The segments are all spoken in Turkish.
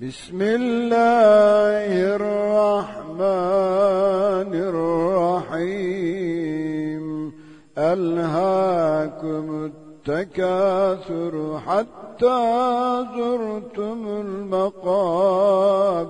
بسم الله الرحمن الرحيم. ألهاكم التكاثر حتى زرتم المقابر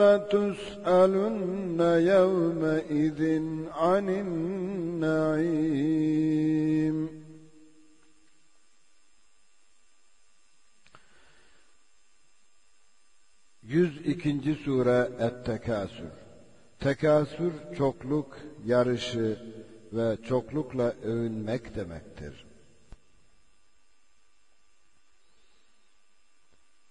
لتسألن يومئذ عن النعيم Yüz ikinci sure Et-Tekasür. Tekasür çokluk, yarışı ve çoklukla övünmek demektir.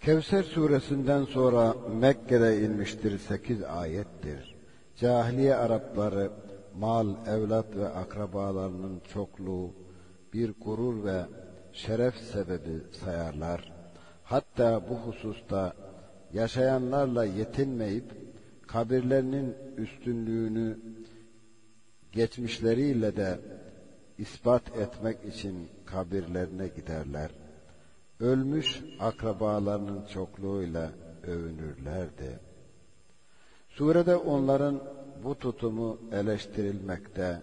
Kevser suresinden sonra Mekke'de inmiştir sekiz ayettir. Cahiliye Arapları mal, evlat ve akrabalarının çokluğu bir gurur ve şeref sebebi sayarlar. Hatta bu hususta yaşayanlarla yetinmeyip kabirlerinin üstünlüğünü geçmişleriyle de ispat etmek için kabirlerine giderler ölmüş akrabalarının çokluğuyla övünürlerdi. Surede onların bu tutumu eleştirilmekte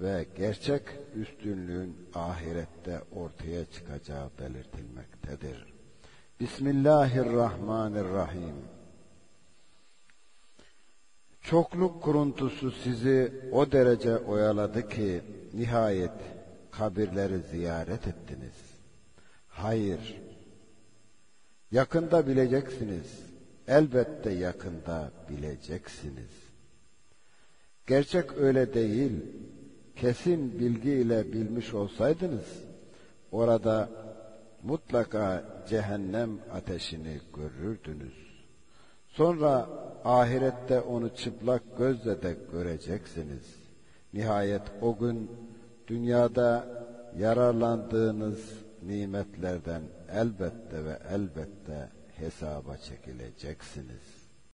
ve gerçek üstünlüğün ahirette ortaya çıkacağı belirtilmektedir. Bismillahirrahmanirrahim. Çokluk kuruntusu sizi o derece oyaladı ki nihayet kabirleri ziyaret ettiniz. Hayır. Yakında bileceksiniz. Elbette yakında bileceksiniz. Gerçek öyle değil. Kesin bilgiyle bilmiş olsaydınız, orada mutlaka cehennem ateşini görürdünüz. Sonra ahirette onu çıplak gözle de göreceksiniz. Nihayet o gün dünyada yararlandığınız nimetlerden elbette ve elbette hesaba çekileceksiniz.